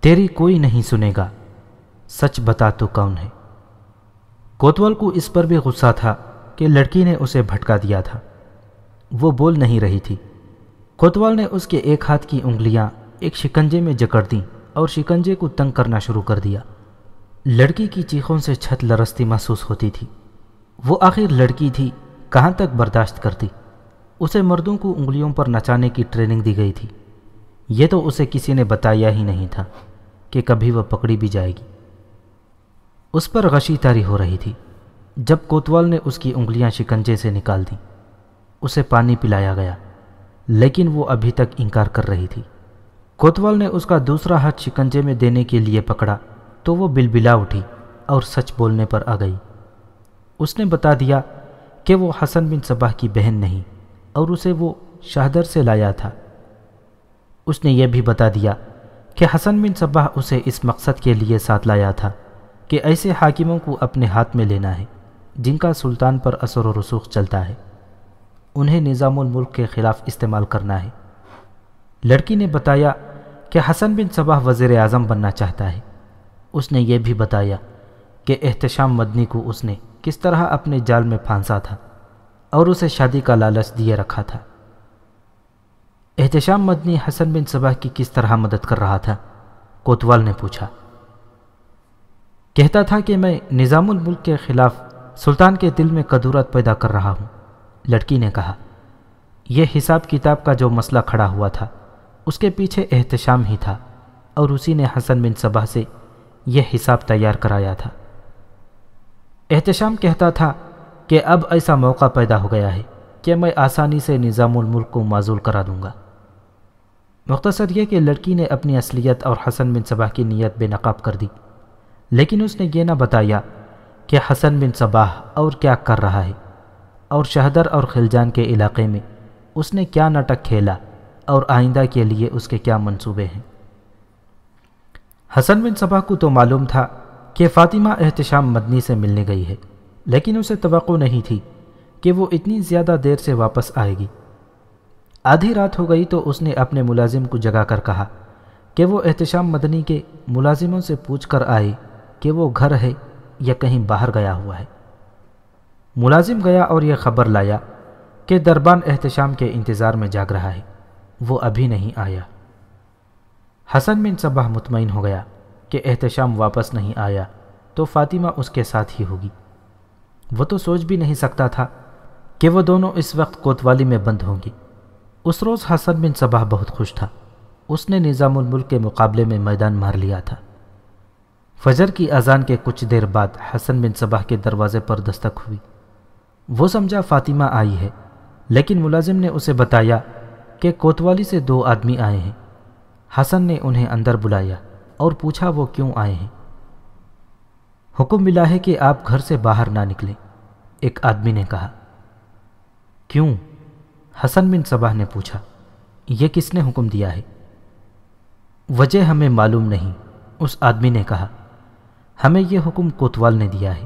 تیری کوئی نہیں سنے گا۔ سچ بتا تو کون ہے؟ کوتوال کو اس پر بھی غصہ تھا کہ لڑکی نے اسے بھٹکا دیا تھا۔ وہ بول نہیں رہی تھی۔ کوتوال نے اس کے ایک ہاتھ کی انگلیاں ایک شکنجے میں جکڑ دیں اور شکنجے کو تنگ کرنا شروع کر دیا۔ لڑکی کی چیخوں سے چھت لرستی محسوس ہوتی تھی۔ وہ آخر لڑکی تھی، کہاں تک برداشت کرتی؟ اسے مردوں کو انگلیوں پر نچانے کی ٹریننگ دی گئی تھی۔ یہ تو اسے کسی نے بتایا ہی نہیں تھا کہ کبھی وہ پکڑی بھی جائے گی۔ اس پر غشی تاری ہو رہی تھی۔ جب کوتوال نے اس کی انگلیاں شکنجے سے نکال دیں، اسے پانی پلایا گیا۔ لیکن وہ ابھی تک انکار کر رہی تھی۔ کوتوال نے اس کا دوسرا ہاتھ شکنجے میں دینے کے لیے پکڑا۔ تو وہ بل بلا اٹھی اور سچ بولنے پر آ گئی۔ اس نے بتا دیا کہ وہ حسن بن صباح کی بہن نہیں اور اسے وہ شہدر سے لایا تھا۔ اس نے یہ بھی بتا دیا کہ حسن بن صبح اسے اس مقصد کے لیے ساتھ لایا تھا کہ ایسے حاکموں کو اپنے ہاتھ میں لینا ہے جن کا سلطان پر اثر و رسوخ چلتا ہے۔ انہیں نظام الملک کے خلاف استعمال کرنا ہے۔ لڑکی نے بتایا کہ حسن بن صبح وزیر اعظم بننا چاہتا ہے۔ اس نے یہ بھی بتایا کہ احتشام مدنی کو اس نے کس طرح اپنے جال میں پھانسا تھا اور اسے شادی کا لالچ دیے رکھا تھا۔ احتشام مدنی حسن بن صبح کی کس طرح مدد کر رہا تھا؟ کوتوال نے پوچھا۔ کہتا تھا کہ میں نظام الملک کے خلاف سلطان کے دل میں قدورت پیدا کر رہا ہوں۔ لڑکی نے کہا، یہ حساب کتاب کا جو مسئلہ کھڑا ہوا تھا، اس کے پیچھے احتشام ہی تھا اور اسی نے حسن بن صبح سے یہ حساب تیار کرایا تھا۔ احتشام کہتا تھا کہ اب ایسا موقع پیدا ہو گیا ہے کہ میں آسانی سے نظام الملک کو معذول کرا دوں گا۔ مختصر یہ کہ لڑکی نے اپنی اصلیت اور حسن بن صباح کی نیت بے نقاب کر دی، لیکن اس نے یہ نہ بتایا کہ حسن بن صباح اور کیا کر رہا ہے اور شہدر اور خلجان کے علاقے میں اس نے کیا نٹک کھیلا اور آئندہ کے لیے اس کے کیا منصوبے ہیں۔ حسن بن صباح کو تو معلوم تھا کہ فاطمہ احتشام مدنی سے ملنے گئی ہے، لیکن اسے توقع نہیں تھی کہ وہ اتنی زیادہ دیر سے واپس آئے گی۔ آدھی رات ہو گئی تو اس نے اپنے ملازم کو جگا کر کہا کہ وہ احتشام مدنی کے ملازموں سے پوچھ کر آئے کہ وہ گھر ہے یا کہیں باہر گیا ہوا ہے۔ ملازم گیا اور یہ خبر لایا کہ دربان احتشام کے انتظار میں جاگ رہا ہے۔ وہ ابھی نہیں آیا۔ حسن بن صبح مطمئن ہو گیا کہ احتشام واپس نہیں آیا تو فاطمہ اس کے ساتھ ہی ہوگی۔ وہ تو سوچ بھی نہیں سکتا تھا کہ وہ دونوں اس وقت کوتوالی میں بند ہوں گی۔ اس روز حسن بن صبح بہت خوش تھا۔ اس نے نظام الملک کے مقابلے میں میدان مار لیا تھا۔ فجر کی اذان کے کچھ دیر بعد حسن بن صبح کے دروازے پر دستک ہوئی۔ وہ سمجھا فاطمہ آئی ہے، لیکن ملازم نے اسے بتایا کہ کوتوالی سے دو آدمی آئے ہیں۔ حسن نے انہیں اندر بلایا اور پوچھا وہ کیوں آئے ہیں۔ حکم ملا ہے کہ آپ گھر سے باہر نہ نکلیں، ایک آدمی نے کہا۔ کیوں؟ حسن بن صبح نے پوچھا۔ یہ کس نے حکم دیا ہے؟ وجہ ہمیں معلوم نہیں، اس آدمی نے کہا۔ ہمیں یہ حکم کوتوال نے دیا ہے۔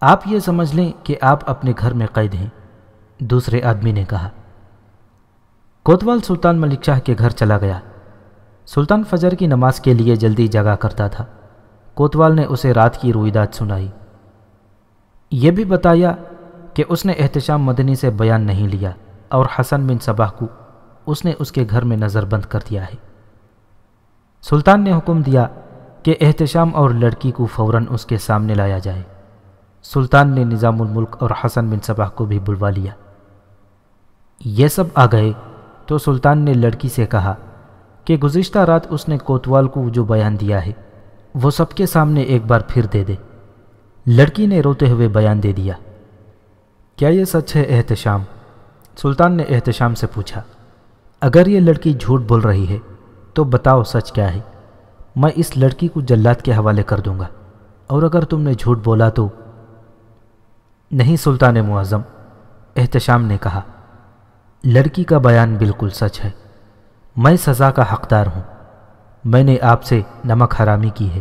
آپ یہ سمجھ لیں کہ آپ اپنے گھر میں قید ہیں، دوسرے آدمی نے کہا۔ کوتوال سلطان ملک شاہ کے گھر چلا گیا۔ سلطان فجر کی نماز کے لیے جلدی جگہ کرتا تھا۔ کوتوال نے اسے رات کی رویدات سنائی۔ یہ بھی بتایا کہ اس نے احتشام مدنی سے بیان نہیں لیا اور حسن بن صباح کو اس نے اس کے گھر میں نظر بند کر دیا ہے۔ سلطان نے حکم دیا کہ احتشام اور لڑکی کو فوراً اس کے سامنے لایا جائے۔ سلطان نے نظام الملک اور حسن بن صباح کو بھی بلوا لیا۔ یہ سب آ گئے۔ تو سلطان نے لڑکی سے کہا کہ گزشتہ رات اس نے کوتوال کو جو بیان دیا ہے، وہ سب کے سامنے ایک بار پھر دے دے۔ لڑکی نے روتے ہوئے بیان دے دیا۔ کیا یہ سچ ہے احتشام؟ سلطان نے احتشام سے پوچھا۔ اگر یہ لڑکی جھوٹ بول رہی ہے، تو بتاؤ سچ کیا ہے۔ میں اس لڑکی کو جلات کے حوالے کر دوں گا۔ اور اگر تم نے جھوٹ بولا تو؟ نہیں سلطان معظم، احتشام نے کہا۔ لڑکی کا بیان بالکل سچ ہے۔ میں سزا کا حقدار ہوں۔ میں نے آپ سے نمک حرامی کی ہے۔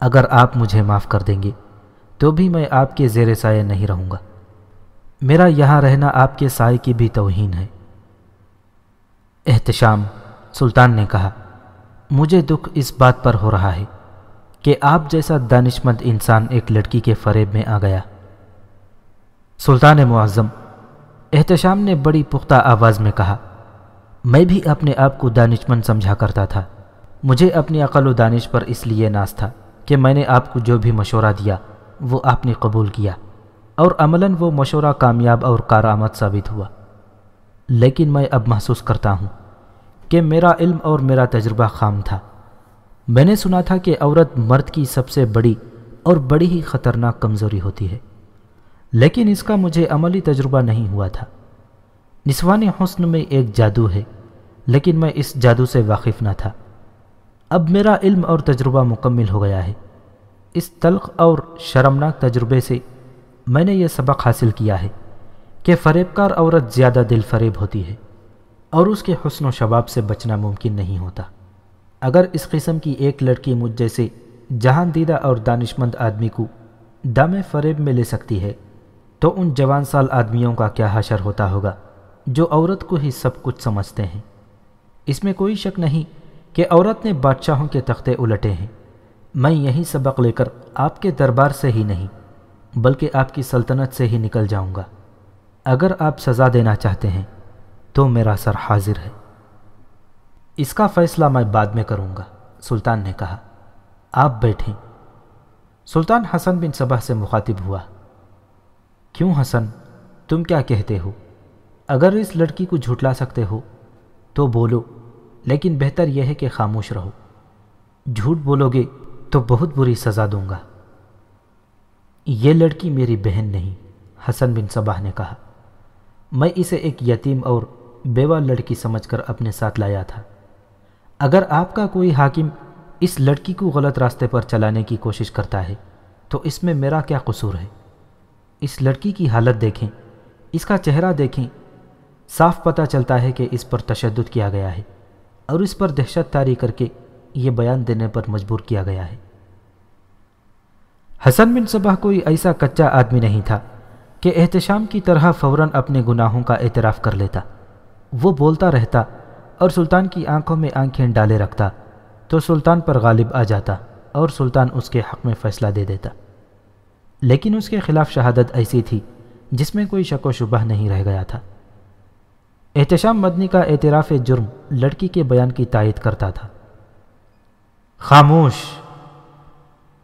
اگر آپ مجھے معاف کر دیں گے، تو بھی میں آپ کے زیر سائے نہیں رہوں گا۔ میرا یہاں رہنا آپ کے سائے کی بھی توہین ہے۔ احتشام، سلطان نے کہا، مجھے دکھ اس بات پر ہو رہا ہے کہ آپ جیسا دانش مند انسان ایک لڑکی کے فریب میں آ گیا۔ سلطان معظم احتشام نے بڑی پختہ آواز میں کہا، میں بھی اپنے آپ کو دانش مند سمجھا کرتا تھا۔ مجھے اپنی عقل و دانش پر اس لیے ناز تھا کہ میں نے آپ کو جو بھی مشورہ دیا، وہ آپ نے قبول کیا۔ اور عملاً وہ مشورہ کامیاب اور کارآمد ثابت ہوا۔ لیکن میں اب محسوس کرتا ہوں کہ میرا علم اور میرا تجربہ خام تھا۔ میں نے سنا تھا کہ عورت مرد کی سب سے بڑی اور بڑی ہی خطرناک کمزوری ہوتی ہے۔ لیکن اس کا مجھے عملی تجربہ نہیں ہوا تھا۔ نسوان حسن میں ایک جادو ہے، لیکن میں اس جادو سے واقف نہ تھا۔ اب میرا علم اور تجربہ مکمل ہو گیا ہے۔ اس تلخ اور شرمناک تجربے سے میں نے یہ سبق حاصل کیا ہے کہ فریب کار عورت زیادہ دل فریب ہوتی ہے اور اس کے حسن و شباب سے بچنا ممکن نہیں ہوتا۔ اگر اس قسم کی ایک لڑکی مجھ جیسے جہان دیدہ اور دانش مند آدمی کو دم فریب میں لے سکتی ہے تو ان جوان سال آدمیوں کا کیا حشر ہوتا ہوگا جو عورت کو ہی سب کچھ سمجھتے ہیں؟ اس میں کوئی شک نہیں کہ عورت نے بادشاہوں کے تختے الٹے ہیں۔ میں یہی سبق لے کر آپ کے دربار سے ہی نہیں، بلکہ آپ کی سلطنت سے ہی نکل جاؤں گا۔ اگر آپ سزا دینا چاہتے ہیں تو میرا سر حاضر ہے۔ اس کا فیصلہ میں بعد میں کروں گا، سلطان نے کہا۔ آپ بیٹھیں۔ سلطان حسن بن صبح سے مخاطب ہوا۔ کیوں حسن، تم کیا کہتے ہو؟ اگر اس لڑکی کو جھٹلا سکتے ہو تو بولو، لیکن بہتر یہ ہے کہ خاموش رہو۔ جھوٹ بولو گے تو بہت بری سزا دوں گا۔ یہ لڑکی میری بہن نہیں، حسن بن صباح نے کہا۔ میں اسے ایک یتیم اور بیوہ لڑکی سمجھ کر اپنے ساتھ لایا تھا۔ اگر آپ کا کوئی حاکم اس لڑکی کو غلط راستے پر چلانے کی کوشش کرتا ہے، تو اس میں میرا کیا قصور ہے؟ اس لڑکی کی حالت دیکھیں، اس کا چہرہ دیکھیں، صاف پتہ چلتا ہے کہ اس پر تشدد کیا گیا ہے اور اس پر دہشت تاری کر کے یہ بیان دینے پر مجبور کیا گیا ہے۔ حسن بن صبح کوئی ایسا کچا آدمی نہیں تھا کہ احتشام کی طرح فوراً اپنے گناہوں کا اعتراف کر لیتا۔ وہ بولتا رہتا اور سلطان کی آنکھوں میں آنکھیں ڈالے رکھتا تو سلطان پر غالب آ جاتا اور سلطان اس کے حق میں فیصلہ دے دیتا۔ لیکن اس کے خلاف شہادت ایسی تھی جس میں کوئی شک و شبہ نہیں رہ گیا تھا۔ احتشام مدنی کا اعتراف جرم لڑکی کے بیان کی تائید کرتا تھا۔ خاموش!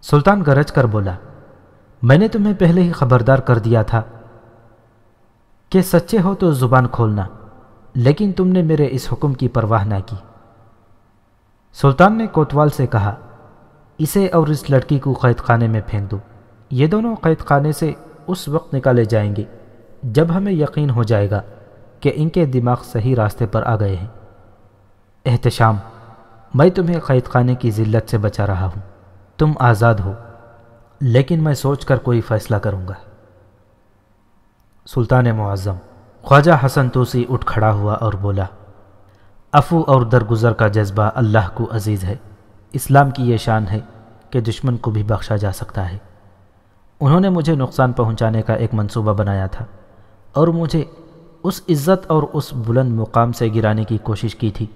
سلطان گرج کر بولا، میں نے تمہیں پہلے ہی خبردار کر دیا تھا کہ سچے ہو تو زبان کھولنا، لیکن تم نے میرے اس حکم کی پرواہ نہ کی۔ سلطان نے کوتوال سے کہا، اسے اور اس لڑکی کو قید خانے میں پھینک دو۔ یہ دونوں قید خانے سے اس وقت نکالے جائیں گے جب ہمیں یقین ہو جائے گا کہ ان کے دماغ صحیح راستے پر آ گئے ہیں۔ احتشام، میں تمہیں قید خانے کی ذلت سے بچا رہا ہوں۔ تم آزاد ہو، لیکن میں سوچ کر کوئی فیصلہ کروں گا۔ سلطان معظم، خواجہ حسن توسی اٹھ کھڑا ہوا اور بولا افو اور درگزر کا جذبہ اللہ کو عزیز ہے۔ اسلام کی یہ شان ہے کہ دشمن کو بھی بخشا جا سکتا ہے۔ انہوں نے مجھے نقصان پہنچانے کا ایک منصوبہ بنایا تھا اور مجھے اس عزت اور اس بلند مقام سے گرانے کی کوشش کی تھی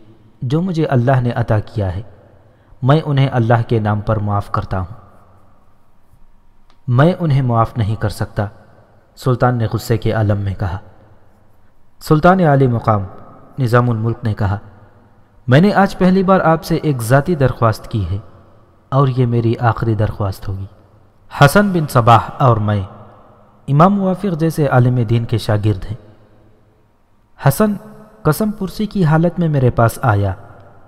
جو مجھے اللہ نے عطا کیا ہے۔ میں انہیں اللہ کے نام پر معاف کرتا ہوں۔ میں انہیں معاف نہیں کر سکتا، سلطان نے غصے کے عالم میں کہا۔ سلطان عالی مقام، نظام الملک نے کہا، میں نے آج پہلی بار آپ سے ایک ذاتی درخواست کی ہے اور یہ میری آخری درخواست ہوگی۔ حسن بن صباح اور میں، امام موافق جیسے عالم دین کے شاگرد ہیں۔ حسن قسم پرسی کی حالت میں میرے پاس آیا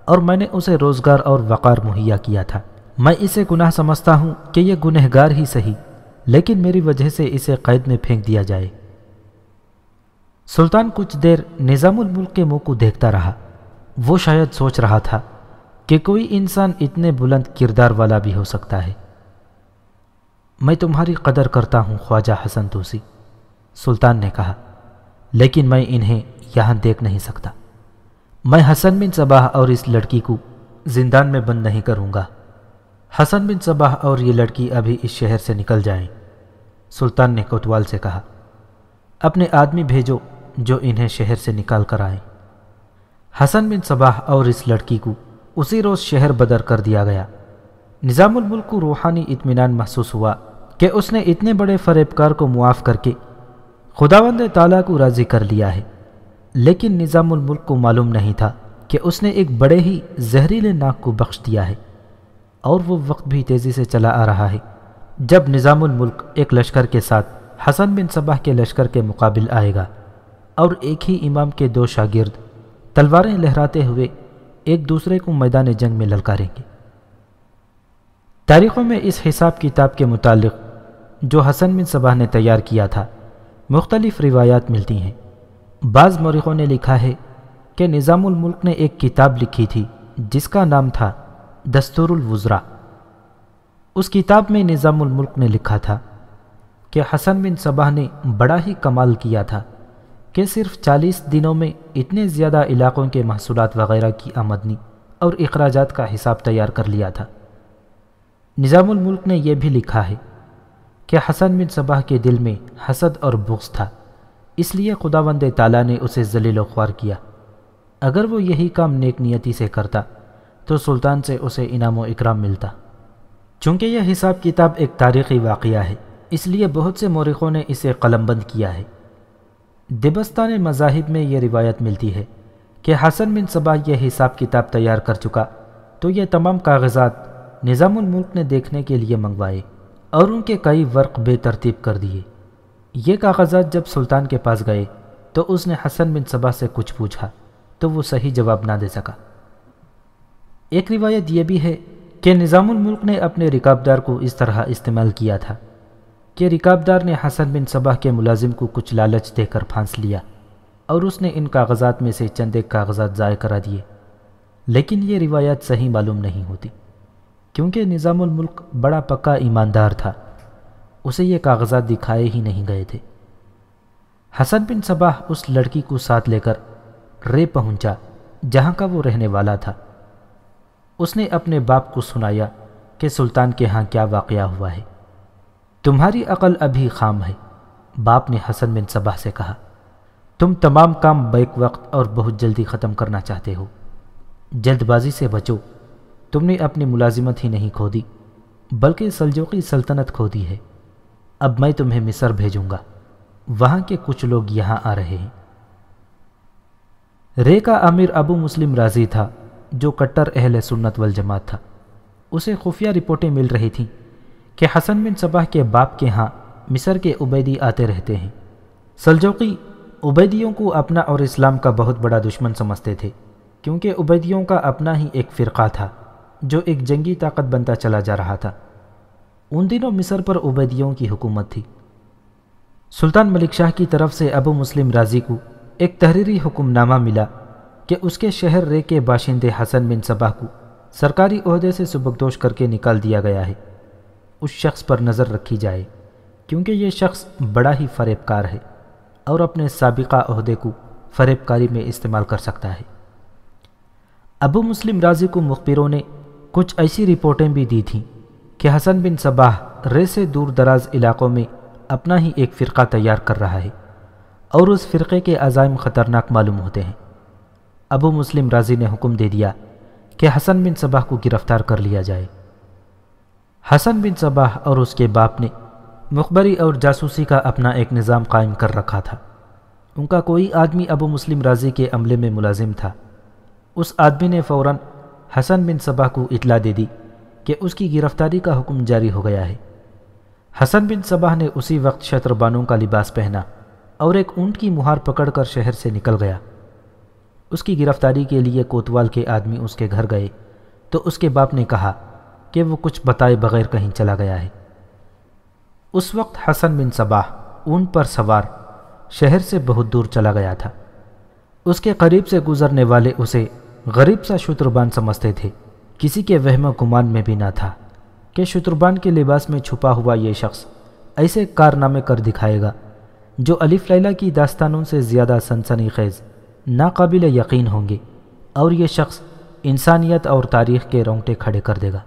اور میں نے اسے روزگار اور وقار مہیا کیا تھا۔ میں اسے گناہ سمجھتا ہوں کہ یہ گنہگار ہی صحیح، لیکن میری وجہ سے اسے قید میں پھینک دیا جائے۔ سلطان کچھ دیر نظام الملک کے منہ کو دیکھتا رہا۔ وہ شاید سوچ رہا تھا کہ کوئی انسان اتنے بلند کردار والا بھی ہو سکتا ہے۔ میں تمہاری قدر کرتا ہوں خواجہ حسن توسی۔ سلطان نے کہا، لیکن میں انہیں یہاں دیکھ نہیں سکتا۔ میں حسن بن صباح اور اس لڑکی کو زندان میں بند نہیں کروں گا۔ حسن بن صباح اور یہ لڑکی ابھی اس شہر سے نکل جائیں۔ سلطان نے کوتوال سے کہا، اپنے آدمی بھیجو جو انہیں شہر سے نکال کر آئیں۔ حسن بن صباح اور اس لڑکی کو اسی روز شہر بدر کر دیا گیا۔ نظام الملک کو روحانی اطمینان محسوس ہوا کہ اس نے اتنے بڑے فریب کار کو معاف کر کے خداوند تعالیٰ کو راضی کر لیا ہے۔ لیکن نظام الملک کو معلوم نہیں تھا کہ اس نے ایک بڑے ہی زہریلے ناک کو بخش دیا ہے۔ اور وہ وقت بھی تیزی سے چلا آ رہا ہے جب نظام الملک ایک لشکر کے ساتھ حسن بن صبح کے لشکر کے مقابل آئے گا اور ایک ہی امام کے دو شاگرد تلواریں لہراتے ہوئے ایک دوسرے کو میدان جنگ میں للکاریں گے۔ تاریخوں میں اس حساب کتاب کے متعلق جو حسن بن صبح نے تیار کیا تھا، مختلف روایات ملتی ہیں۔ بعض مورخوں نے لکھا ہے کہ نظام الملک نے ایک کتاب لکھی تھی، جس کا نام تھا دستور الوزرا اس کتاب میں نظام الملک نے لکھا تھا کہ حسن بن صبح نے بڑا ہی کمال کیا تھا کہ صرف چالیس دنوں میں اتنے زیادہ علاقوں کے محصولات وغیرہ کی آمدنی اور اخراجات کا حساب تیار کر لیا تھا۔ نظام الملک نے یہ بھی لکھا ہے کہ حسن بن صبح کے دل میں حسد اور بغض تھا، اس لیے خدا وند تعالیٰ نے اسے ذلیل و خوار کیا۔ اگر وہ یہی کام نیک نیتی سے کرتا، تو سلطان سے اسے انعام و اکرام ملتا۔ چونکہ یہ حساب کتاب ایک تاریخی واقعہ ہے، اس لیے بہت سے مورخوں نے اسے قلم بند کیا ہے۔ دبستان مذاہب میں یہ روایت ملتی ہے کہ حسن بن صبا یہ حساب کتاب تیار کر چکا، تو یہ تمام کاغذات نظام الملک نے دیکھنے کے لیے منگوائے اور ان کے کئی ورق بے ترتیب کر دیے۔ یہ کاغذات جب سلطان کے پاس گئے تو اس نے حسن بن صبا سے کچھ پوچھا تو وہ صحیح جواب نہ دے سکا۔ ایک روایت یہ بھی ہے کہ نظام الملک نے اپنے رکابدار کو اس طرح استعمال کیا تھا کہ رکابدار نے حسن بن صبح کے ملازم کو کچھ لالچ دے کر پھانس لیا اور اس نے ان کاغذات میں سے چند ایک کاغذات ضائع کرا دیے۔ لیکن یہ روایت صحیح معلوم نہیں ہوتی۔ کیونکہ نظام الملک بڑا پکا ایماندار تھا۔ اسے یہ کاغذات دکھائے ہی نہیں گئے تھے۔ حسن بن صباح اس لڑکی کو ساتھ لے کر رے پہنچا جہاں کا وہ رہنے والا تھا۔ اس نے اپنے باپ کو سنایا کہ سلطان کے ہاں کیا واقعہ ہوا ہے۔ تمہاری عقل ابھی خام ہے، باپ نے حسن بن صباح سے کہا۔ تم تمام کام بیک وقت اور بہت جلدی ختم کرنا چاہتے ہو۔ جلد بازی سے بچو۔ تم نے اپنی ملازمت ہی نہیں کھو دی بلکہ سلجوقی سلطنت کھو دی ہے۔ اب میں تمہیں مصر بھیجوں گا۔ وہاں کے کچھ لوگ یہاں آ رہے ہیں۔ رے کا امیر ابو مسلم راضی تھا، جو کٹر اہل سنت والجماعت تھا۔ اسے خفیہ رپورٹیں مل رہی تھیں کہ حسن بن صباح کے باپ کے ہاں مصر کے عبیدی آتے رہتے ہیں۔ سلجوقی عبیدیوں کو اپنا اور اسلام کا بہت بڑا دشمن سمجھتے تھے، کیونکہ عبیدیوں کا اپنا ہی ایک فرقہ تھا۔ جو ایک جنگی طاقت بنتا چلا جا رہا تھا۔ ان دنوں مصر پر عبیدیوں کی حکومت تھی۔ سلطان ملک شاہ کی طرف سے ابو مسلم راضی کو ایک تحریری حکم نامہ ملا کہ اس کے شہر رے کے باشندے حسن بن صباح کو سرکاری عہدے سے سبکدوش کر کے نکال دیا گیا ہے۔ اس شخص پر نظر رکھی جائے، کیونکہ یہ شخص بڑا ہی فریب کار ہے اور اپنے سابقہ عہدے کو فریب کاری میں استعمال کر سکتا ہے۔ ابو مسلم راضی کو مخبروں نے کچھ ایسی رپورٹیں بھی دی تھیں کہ حسن بن صباح رے سے دور دراز علاقوں میں اپنا ہی ایک فرقہ تیار کر رہا ہے اور اس فرقے کے عزائم خطرناک معلوم ہوتے ہیں۔ ابو مسلم راضی نے حکم دے دیا کہ حسن بن صباح کو گرفتار کر لیا جائے۔ حسن بن صباح اور اس کے باپ نے مخبری اور جاسوسی کا اپنا ایک نظام قائم کر رکھا تھا۔ ان کا کوئی آدمی ابو مسلم راضی کے عملے میں ملازم تھا۔ اس آدمی نے فوراً حسن بن صباح کو اطلاع دے دی کہ اس کی گرفتاری کا حکم جاری ہو گیا ہے۔ حسن بن صباح نے اسی وقت شطر بانوں کا لباس پہنا اور ایک اونٹ کی مہار پکڑ کر شہر سے نکل گیا۔ اس کی گرفتاری کے لیے کوتوال کے آدمی اس کے گھر گئے تو اس کے باپ نے کہا کہ وہ کچھ بتائے بغیر کہیں چلا گیا ہے۔ اس وقت حسن بن صباح اونٹ پر سوار شہر سے بہت دور چلا گیا تھا۔ اس کے قریب سے گزرنے والے اسے غریب سا شتربان سمجھتے تھے۔ کسی کے وہم گمان میں بھی نہ تھا کہ شتربان کے لباس میں چھپا ہوا یہ شخص ایسے کارنامے کر دکھائے گا جو الف لیلہ کی داستانوں سے زیادہ سنسنی خیز، ناقابل یقین ہوں گے اور یہ شخص انسانیت اور تاریخ کے رونگٹے کھڑے کر دے گا۔